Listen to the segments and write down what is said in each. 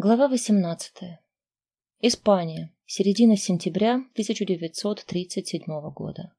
Глава 18. Испания. Середина сентября 1937 года.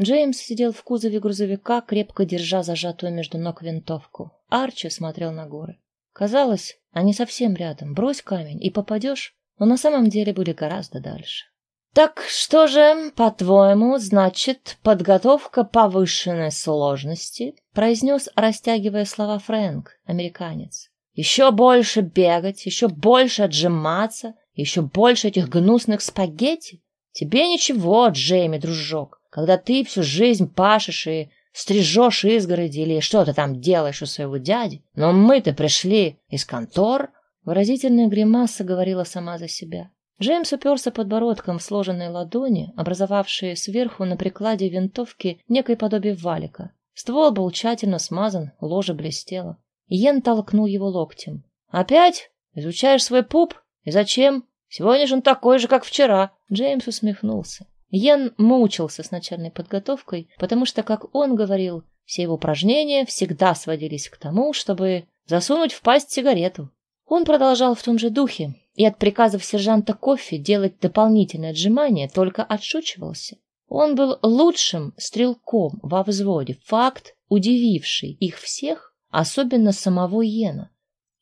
Джеймс сидел в кузове грузовика, крепко держа зажатую между ног винтовку. Арчи смотрел на горы. Казалось, они совсем рядом. Брось камень и попадешь, но на самом деле были гораздо дальше. Так что же, по-твоему, значит подготовка повышенной сложности? произнес, растягивая слова Фрэнк, американец. Еще больше бегать, еще больше отжиматься, еще больше этих гнусных спагетти. Тебе ничего, Джейми, дружок, когда ты всю жизнь пашешь и стрижешь изгороди или что ты там делаешь у своего дяди. Но мы-то пришли из контор. Выразительная гримаса говорила сама за себя. Джеймс уперся подбородком в сложенные ладони, образовавшие сверху на прикладе винтовки некое подобие валика. Ствол был тщательно смазан, ложе блестело. Йен толкнул его локтем. «Опять? Изучаешь свой пуп? И зачем? Сегодня же он такой же, как вчера!» Джеймс усмехнулся. Йен мучился с начальной подготовкой, потому что, как он говорил, все его упражнения всегда сводились к тому, чтобы засунуть в пасть сигарету. Он продолжал в том же духе, и от приказов сержанта Кофи делать дополнительное отжимание только отшучивался. Он был лучшим стрелком во взводе, факт, удививший их всех особенно самого Йена.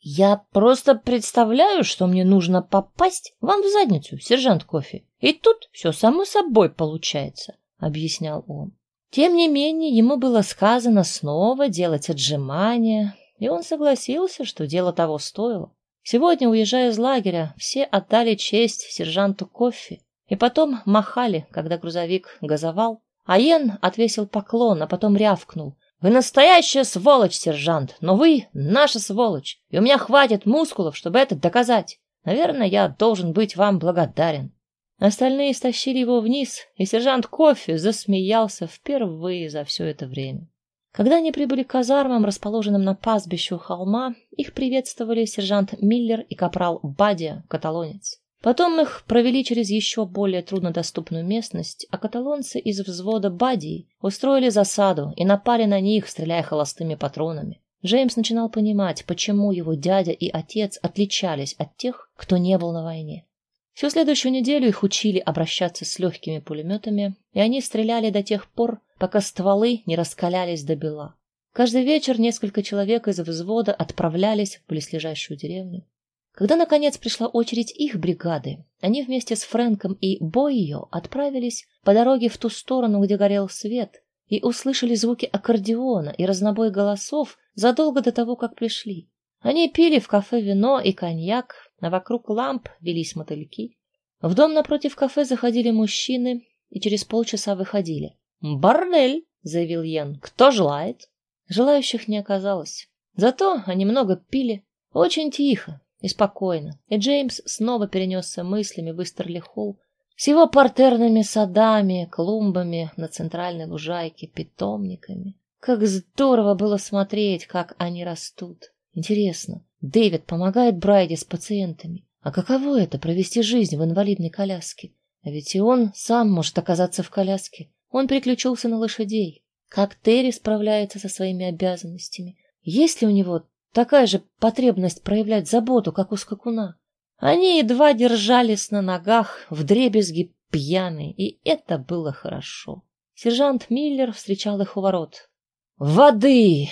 Я просто представляю, что мне нужно попасть вам в задницу, сержант Кофи. И тут все само собой получается, объяснял он. Тем не менее, ему было сказано снова делать отжимания, и он согласился, что дело того стоило. Сегодня, уезжая из лагеря, все отдали честь сержанту Кофи и потом махали, когда грузовик газовал. А Йен отвесил поклон, а потом рявкнул. Вы настоящая сволочь, сержант, но вы наша сволочь, и у меня хватит мускулов, чтобы это доказать. Наверное, я должен быть вам благодарен. Остальные стащили его вниз, и сержант Кофе засмеялся впервые за все это время. Когда они прибыли к казармам, расположенным на пастбище у холма, их приветствовали сержант Миллер и капрал Бадия, каталонец. Потом их провели через еще более труднодоступную местность, а каталонцы из взвода Бадии устроили засаду и напали на них, стреляя холостыми патронами. Джеймс начинал понимать, почему его дядя и отец отличались от тех, кто не был на войне. Всю следующую неделю их учили обращаться с легкими пулеметами, и они стреляли до тех пор, пока стволы не раскалялись до бела. Каждый вечер несколько человек из взвода отправлялись в близлежащую деревню. Когда, наконец, пришла очередь их бригады, они вместе с Фрэнком и Бойо отправились по дороге в ту сторону, где горел свет, и услышали звуки аккордеона и разнобой голосов задолго до того, как пришли. Они пили в кафе вино и коньяк, а вокруг ламп велись мотыльки. В дом напротив кафе заходили мужчины и через полчаса выходили. «Бордель!» — заявил Йен. «Кто желает?» Желающих не оказалось. Зато они много пили. Очень тихо, и спокойно. И Джеймс снова перенесся мыслями в Истерли-Холл с его партерными садами, клумбами на центральной лужайке, питомниками. Как здорово было смотреть, как они растут. Интересно, Дэвид помогает Брайде с пациентами. А каково это провести жизнь в инвалидной коляске? А ведь и он сам может оказаться в коляске. Он переключился на лошадей. Как Терри справляется со своими обязанностями? Есть ли у него Такая же потребность проявлять заботу, как у скакуна. Они едва держались на ногах, вдребезги пьяные, и это было хорошо. Сержант Миллер встречал их у ворот. «Воды,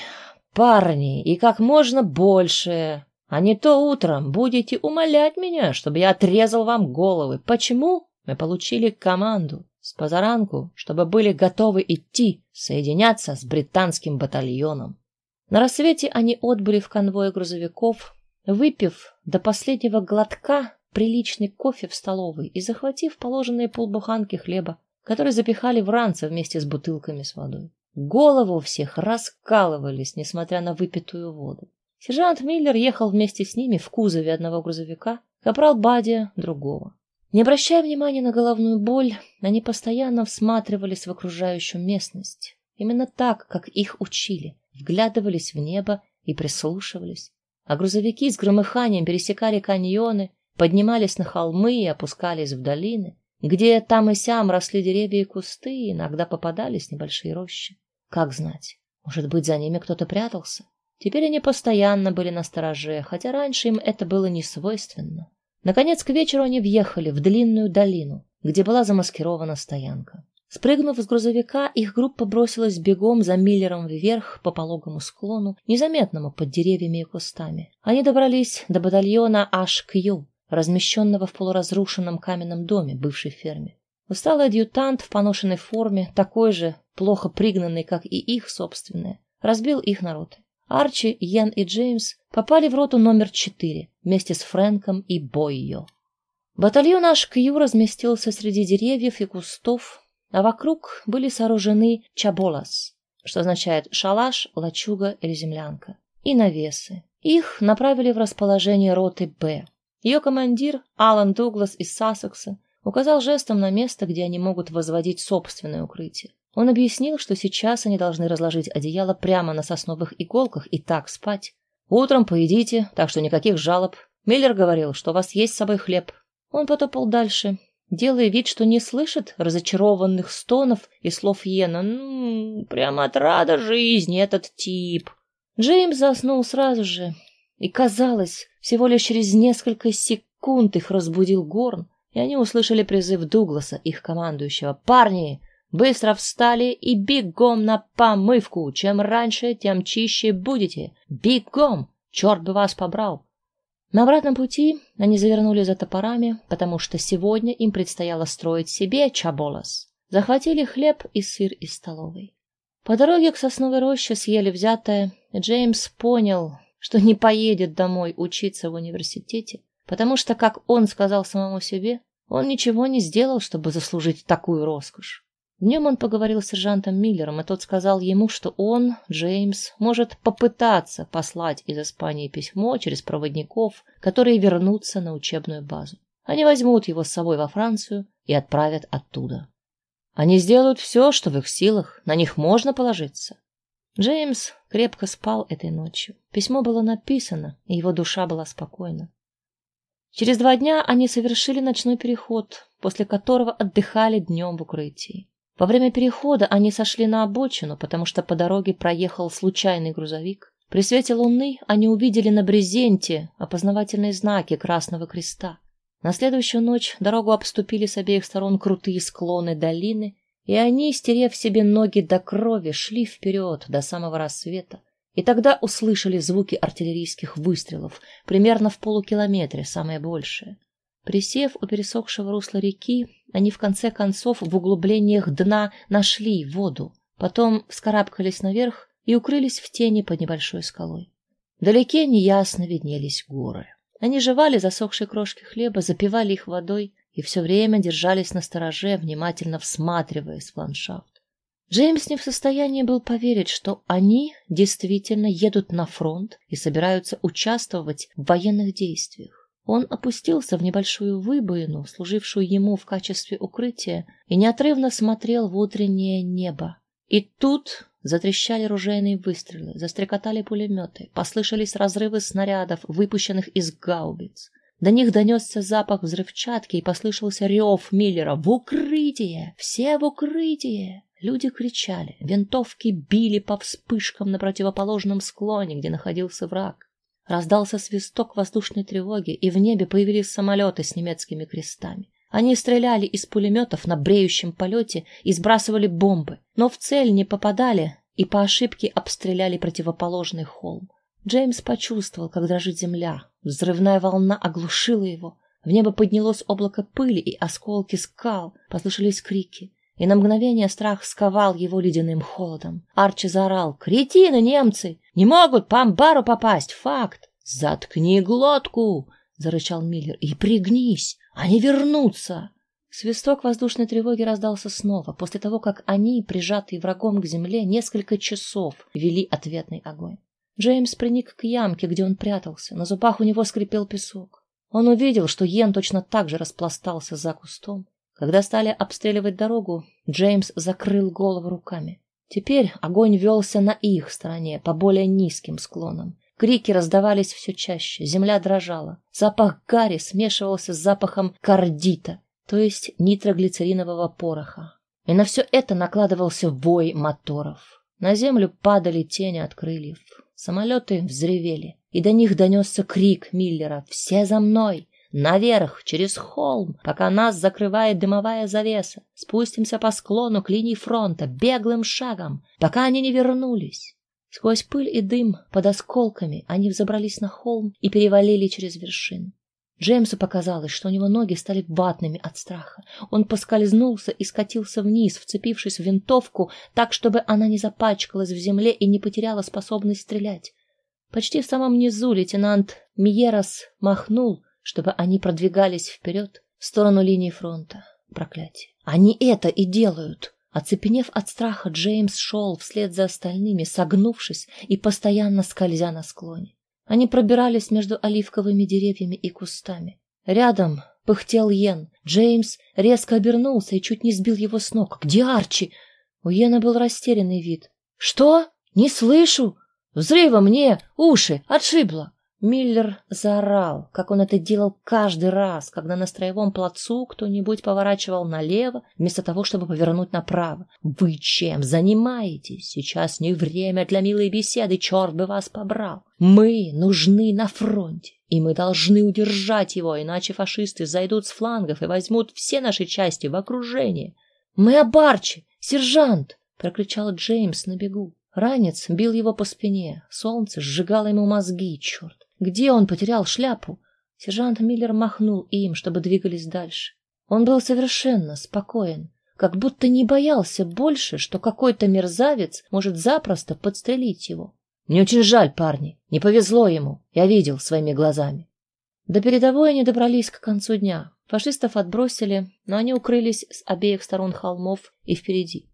парни, и как можно больше, а не то утром будете умолять меня, чтобы я отрезал вам головы. Почему? Мы получили команду с позаранку, чтобы были готовы идти, соединяться с британским батальоном. На рассвете они отбыли в конвое грузовиков, выпив до последнего глотка приличный кофе в столовой и захватив положенные полбуханки хлеба, которые запихали в ранцы вместе с бутылками с водой. Голову всех раскалывались, несмотря на выпитую воду. Сержант Миллер ехал вместе с ними в кузове одного грузовика, капрал Бадия другого. Не обращая внимания на головную боль, они постоянно всматривались в окружающую местность, именно так, как их учили вглядывались в небо и прислушивались. А грузовики с громыханием пересекали каньоны, поднимались на холмы и опускались в долины, где там и сям росли деревья и кусты, и иногда попадались небольшие рощи. Как знать, может быть, за ними кто-то прятался? Теперь они постоянно были на стороже, хотя раньше им это было не свойственно. Наконец, к вечеру они въехали в длинную долину, где была замаскирована стоянка. Спрыгнув с грузовика, их группа бросилась бегом за Миллером вверх по пологому склону, незаметному под деревьями и кустами. Они добрались до батальона HQ, размещенного в полуразрушенном каменном доме бывшей ферме. Усталый адъютант в поношенной форме, такой же, плохо пригнанный, как и их собственная, разбил их на роты. Арчи, Йен и Джеймс попали в роту номер четыре вместе с Фрэнком и Бойо. Батальон HQ разместился среди деревьев и кустов, а вокруг были сооружены чаболас, что означает шалаш, лачуга или землянка, и навесы. Их направили в расположение роты «Б». Ее командир, Алан Дуглас из Сассекса, указал жестом на место, где они могут возводить собственное укрытие. Он объяснил, что сейчас они должны разложить одеяло прямо на сосновых иголках и так спать. Утром поедите, так что никаких жалоб. Миллер говорил, что у вас есть с собой хлеб. Он потопал дальше, делая вид, что не слышит разочарованных стонов и слов Йена. «Ну, прямо отрада жизни этот тип». Джеймс заснул сразу же, и, казалось, всего лишь через несколько секунд их разбудил Горн, и они услышали призыв Дугласа, их командующего. «Парни, быстро встали и бегом на помывку! Чем раньше, тем чище будете! Бегом! Черт бы вас побрал!» На обратном пути они завернули за топорами, потому что сегодня им предстояло строить себе чаболас. Захватили хлеб и сыр из столовой. По дороге к сосновой роще съели взятое, Джеймс понял, что не поедет домой учиться в университете, потому что, как он сказал самому себе, он ничего не сделал, чтобы заслужить такую роскошь. Днем он поговорил с сержантом Миллером, и тот сказал ему, что он, Джеймс, может попытаться послать из Испании письмо через проводников, которые вернутся на учебную базу. Они возьмут его с собой во Францию и отправят оттуда. Они сделают все, что в их силах, на них можно положиться. Джеймс крепко спал этой ночью. Письмо было написано, и его душа была спокойна. Через два дня они совершили ночной переход, после которого отдыхали днем в укрытии. Во время перехода они сошли на обочину, потому что по дороге проехал случайный грузовик. При свете луны они увидели на брезенте опознавательные знаки Красного Креста. На следующую ночь дорогу обступили с обеих сторон крутые склоны долины, и они, стерев себе ноги до крови, шли вперед до самого рассвета. И тогда услышали звуки артиллерийских выстрелов, примерно в полукилометре, самое большее. Присев у пересохшего русла реки, они в конце концов в углублениях дна нашли воду, потом вскарабкались наверх и укрылись в тени под небольшой скалой. Вдалеке неясно виднелись горы. Они жевали засохшие крошки хлеба, запивали их водой и все время держались на стороже, внимательно всматриваясь в ландшафт. Джеймс не в состоянии был поверить, что они действительно едут на фронт и собираются участвовать в военных действиях. Он опустился в небольшую выбоину, служившую ему в качестве укрытия, и неотрывно смотрел в утреннее небо. И тут затрещали ружейные выстрелы, застрекотали пулеметы, послышались разрывы снарядов, выпущенных из гаубиц. До них донесся запах взрывчатки и послышался рев Миллера «В укрытие! Все в укрытие!» Люди кричали, винтовки били по вспышкам на противоположном склоне, где находился враг. Раздался свисток воздушной тревоги, и в небе появились самолеты с немецкими крестами. Они стреляли из пулеметов на бреющем полете и сбрасывали бомбы, но в цель не попадали и по ошибке обстреляли противоположный холм. Джеймс почувствовал, как дрожит земля. Взрывная волна оглушила его. В небо поднялось облако пыли и осколки скал, послышались крики. И на мгновение страх сковал его ледяным холодом. Арчи заорал «Кретины немцы! Не могут по амбару попасть! Факт!» «Заткни глотку!» — зарычал Миллер. «И пригнись! Они вернутся!» Свисток воздушной тревоги раздался снова, после того, как они, прижатые врагом к земле, несколько часов вели ответный огонь. Джеймс приник к ямке, где он прятался. На зубах у него скрипел песок. Он увидел, что Йен точно так же распластался за кустом. Когда стали обстреливать дорогу, Джеймс закрыл голову руками. Теперь огонь велся на их стороне, по более низким склонам. Крики раздавались все чаще, земля дрожала. Запах гари смешивался с запахом кардита, то есть нитроглицеринового пороха. И на все это накладывался вой моторов. На землю падали тени от крыльев. Самолеты взревели, и до них донесся крик Миллера «Все за мной!» Наверх, через холм, пока нас закрывает дымовая завеса. Спустимся по склону к линии фронта беглым шагом, пока они не вернулись. Сквозь пыль и дым под осколками они взобрались на холм и перевалили через вершину. Джеймсу показалось, что у него ноги стали ватными от страха. Он поскользнулся и скатился вниз, вцепившись в винтовку, так, чтобы она не запачкалась в земле и не потеряла способность стрелять. Почти в самом низу лейтенант Миерос махнул, чтобы они продвигались вперед в сторону линии фронта. Проклятие. Они это и делают. Оцепенев от страха, Джеймс шел вслед за остальными, согнувшись и постоянно скользя на склоне. Они пробирались между оливковыми деревьями и кустами. Рядом пыхтел Йен. Джеймс резко обернулся и чуть не сбил его с ног. «Где Арчи?» У Йена был растерянный вид. «Что? Не слышу! Взрыва мне! Уши! Отшибло!» Миллер заорал, как он это делал каждый раз, когда на строевом плацу кто-нибудь поворачивал налево, вместо того, чтобы повернуть направо. «Вы чем занимаетесь? Сейчас не время для милой беседы, черт бы вас побрал! Мы нужны на фронте, и мы должны удержать его, иначе фашисты зайдут с флангов и возьмут все наши части в окружение!» «Мы обарчи! Сержант!» — прокричал Джеймс на бегу. Ранец бил его по спине, солнце сжигало ему мозги, черт. Где он потерял шляпу? Сержант Миллер махнул им, чтобы двигались дальше. Он был совершенно спокоен, как будто не боялся больше, что какой-то мерзавец может запросто подстрелить его. Мне очень жаль, парни, не повезло ему, я видел своими глазами. До передовой они добрались к концу дня. Фашистов отбросили, но они укрылись с обеих сторон холмов и впереди.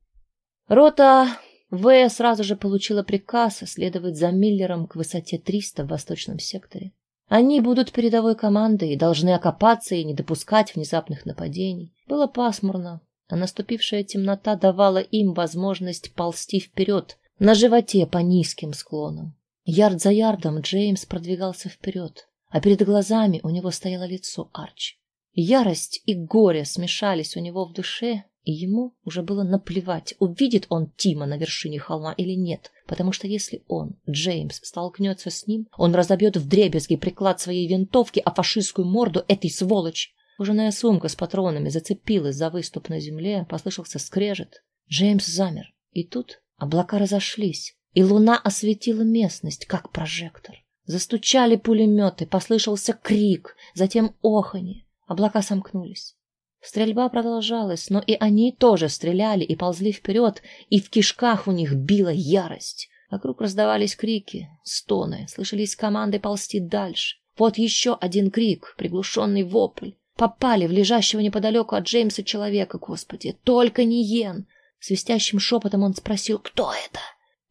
Рота В сразу же получила приказ следовать за Миллером к высоте 300 в восточном секторе. Они будут передовой командой и должны окопаться и не допускать внезапных нападений. Было пасмурно, а наступившая темнота давала им возможность ползти вперед на животе по низким склонам. Ярд за ярдом Джеймс продвигался вперед, а перед глазами у него стояло лицо Арчи. Ярость и горе смешались у него в душе, и ему уже было наплевать, увидит он Тима на вершине холма или нет, потому что если он, Джеймс, столкнется с ним, он разобьет вдребезги приклад своей винтовки, а фашистскую морду этой сволочи. Кожаная сумка с патронами зацепилась за выступ на земле, послышался скрежет. Джеймс замер, и тут облака разошлись, и луна осветила местность, как прожектор. Застучали пулеметы, послышался крик, затем оханье. Облака сомкнулись. Стрельба продолжалась, но и они тоже стреляли и ползли вперед, и в кишках у них била ярость. Вокруг раздавались крики, стоны, слышались команды ползти дальше. Вот еще один крик, приглушенный вопль. Попали в лежащего неподалеку от Джеймса человека, господи, только не Йен. Свистящим шепотом он спросил, кто это?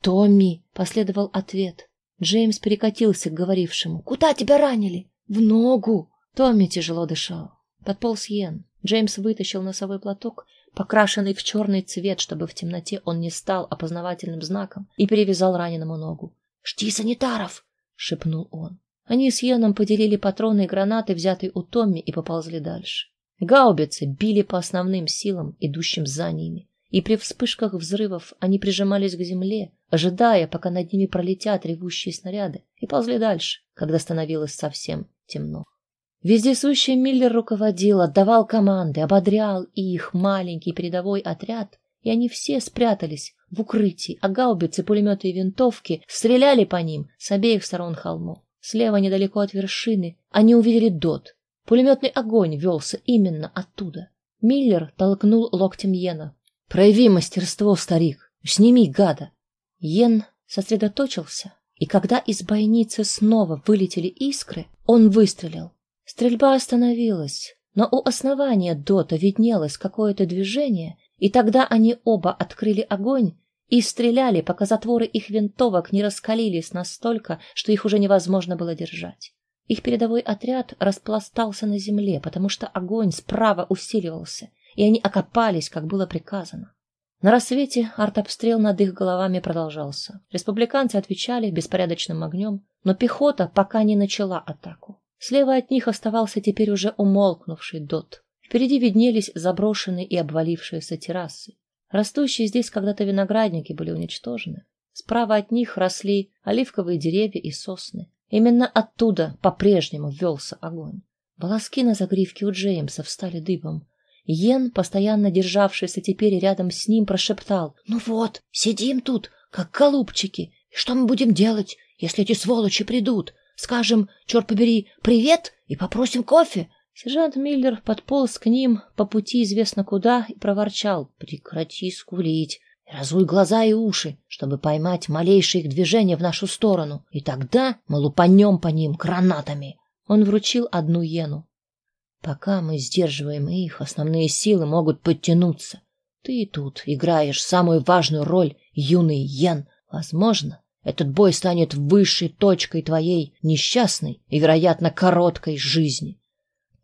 «Томми», — последовал ответ. Джеймс перекатился к говорившему. «Куда тебя ранили?» «В ногу». Томми тяжело дышал. Подполз Йен. Джеймс вытащил носовой платок, покрашенный в черный цвет, чтобы в темноте он не стал опознавательным знаком, и перевязал раненому ногу. «Жди санитаров!» — шепнул он. Они с Йеном поделили патроны и гранаты, взятые у Томми, и поползли дальше. Гаубицы били по основным силам, идущим за ними, и при вспышках взрывов они прижимались к земле, ожидая, пока над ними пролетят ревущие снаряды, и ползли дальше, когда становилось совсем темно. Вездесущий Миллер руководил, отдавал команды, ободрял их маленький передовой отряд, и они все спрятались в укрытии, а гаубицы, пулеметы и винтовки стреляли по ним с обеих сторон холмов. Слева, недалеко от вершины, они увидели дот. Пулеметный огонь велся именно оттуда. Миллер толкнул локтем Йена. «Прояви мастерство, старик! Сними гада!» Йен сосредоточился, и когда из бойницы снова вылетели искры, он выстрелил. Стрельба остановилась, но у основания дота виднелось какое-то движение, и тогда они оба открыли огонь и стреляли, пока затворы их винтовок не раскалились настолько, что их уже невозможно было держать. Их передовой отряд распластался на земле, потому что огонь справа усиливался, и они окопались, как было приказано. На рассвете артобстрел над их головами продолжался. Республиканцы отвечали беспорядочным огнем, но пехота пока не начала атаку. Слева от них оставался теперь уже умолкнувший дот. Впереди виднелись заброшенные и обвалившиеся террасы. Растущие здесь когда-то виноградники были уничтожены. Справа от них росли оливковые деревья и сосны. Именно оттуда по-прежнему велся огонь. Волоски на загривке у Джеймса встали дыбом. Йен, постоянно державшийся теперь рядом с ним, прошептал. — Ну вот, сидим тут, как голубчики. И что мы будем делать, если эти сволочи придут? Скажем, черт побери, привет и попросим кофе? Сержант Миллер подполз к ним по пути известно куда и проворчал. — Прекрати скулить. Разуй глаза и уши, чтобы поймать малейшие их движения в нашу сторону, и тогда мы лупанем по ним гранатами. Он вручил одну йену. Пока мы сдерживаем их, основные силы могут подтянуться. Ты тут играешь самую важную роль, юный йен. Возможно, этот бой станет высшей точкой твоей несчастной и, вероятно, короткой жизни.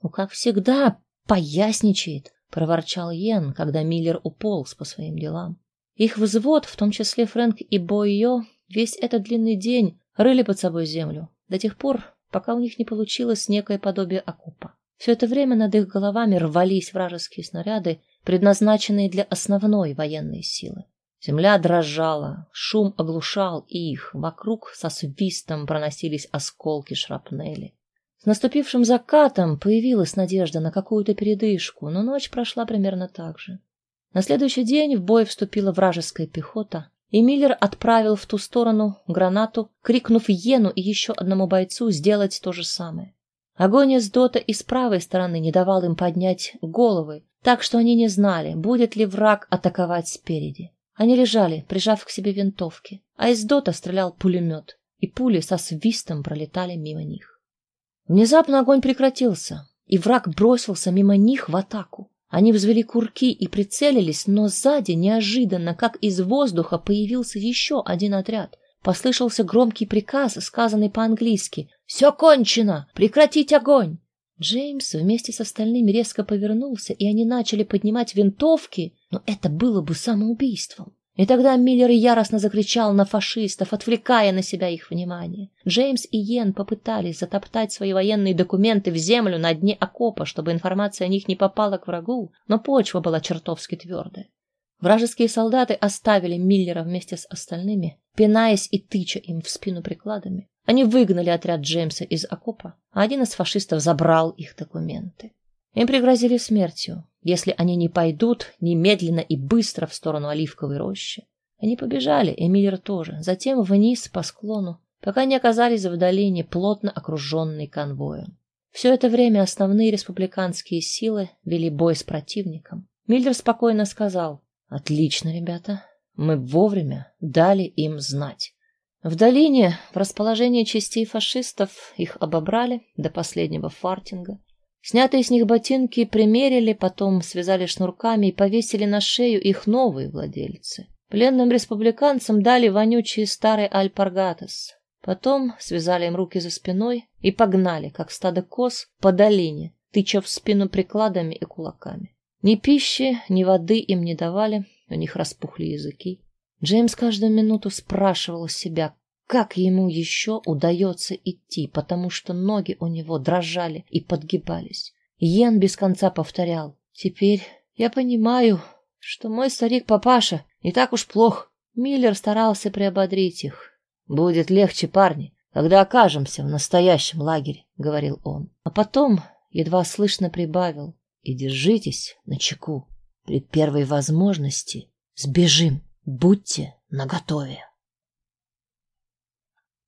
Ну, как всегда, поясничает, проворчал Йен, когда Миллер уполз по своим делам. Их взвод, в том числе Фрэнк и Бойо, весь этот длинный день рыли под собой землю, до тех пор, пока у них не получилось некое подобие окопа. Все это время над их головами рвались вражеские снаряды, предназначенные для основной военной силы. Земля дрожала, шум оглушал их, вокруг со свистом проносились осколки шрапнели. С наступившим закатом появилась надежда на какую-то передышку, но ночь прошла примерно так же. На следующий день в бой вступила вражеская пехота, и Миллер отправил в ту сторону гранату, крикнув Йену и еще одному бойцу сделать то же самое. Огонь из дота и с правой стороны не давал им поднять головы, так что они не знали, будет ли враг атаковать спереди. Они лежали, прижав к себе винтовки, а из дота стрелял пулемет, и пули со свистом пролетали мимо них. Внезапно огонь прекратился, и враг бросился мимо них в атаку. Они взвели курки и прицелились, но сзади неожиданно, как из воздуха, появился еще один отряд. Послышался громкий приказ, сказанный по-английски. «Все кончено! Прекратить огонь!» Джеймс вместе с остальными резко повернулся, и они начали поднимать винтовки, но это было бы самоубийством. И тогда Миллер яростно закричал на фашистов, отвлекая на себя их внимание. Джеймс и Йен попытались затоптать свои военные документы в землю на дне окопа, чтобы информация о них не попала к врагу, но почва была чертовски твердая. Вражеские солдаты оставили Миллера вместе с остальными, пинаясь и тыча им в спину прикладами. Они выгнали отряд Джеймса из окопа, а один из фашистов забрал их документы. Им пригрозили смертью, если они не пойдут немедленно и быстро в сторону оливковой рощи. Они побежали, Эмилер тоже, затем вниз по склону, пока не оказались в долине, плотно окруженной конвоем. Все это время основные республиканские силы вели бой с противником. Миллер спокойно сказал, «Отлично, ребята, мы вовремя дали им знать». В долине, в расположении частей фашистов, их обобрали до последнего фартинга. Снятые с них ботинки примерили, потом связали шнурками и повесили на шею их новые владельцы. Пленным республиканцам дали вонючий старый альпаргатес. Потом связали им руки за спиной и погнали, как стадо коз, по долине, тыча в спину прикладами и кулаками. Ни пищи, ни воды им не давали, у них распухли языки. Джеймс каждую минуту спрашивал себя, как ему еще удается идти, потому что ноги у него дрожали и подгибались. Йен без конца повторял. «Теперь я понимаю, что мой старик-папаша не так уж плох». Миллер старался приободрить их. «Будет легче, парни, когда окажемся в настоящем лагере», — говорил он. А потом едва слышно прибавил. «И держитесь на чеку. При первой возможности сбежим. Будьте наготове».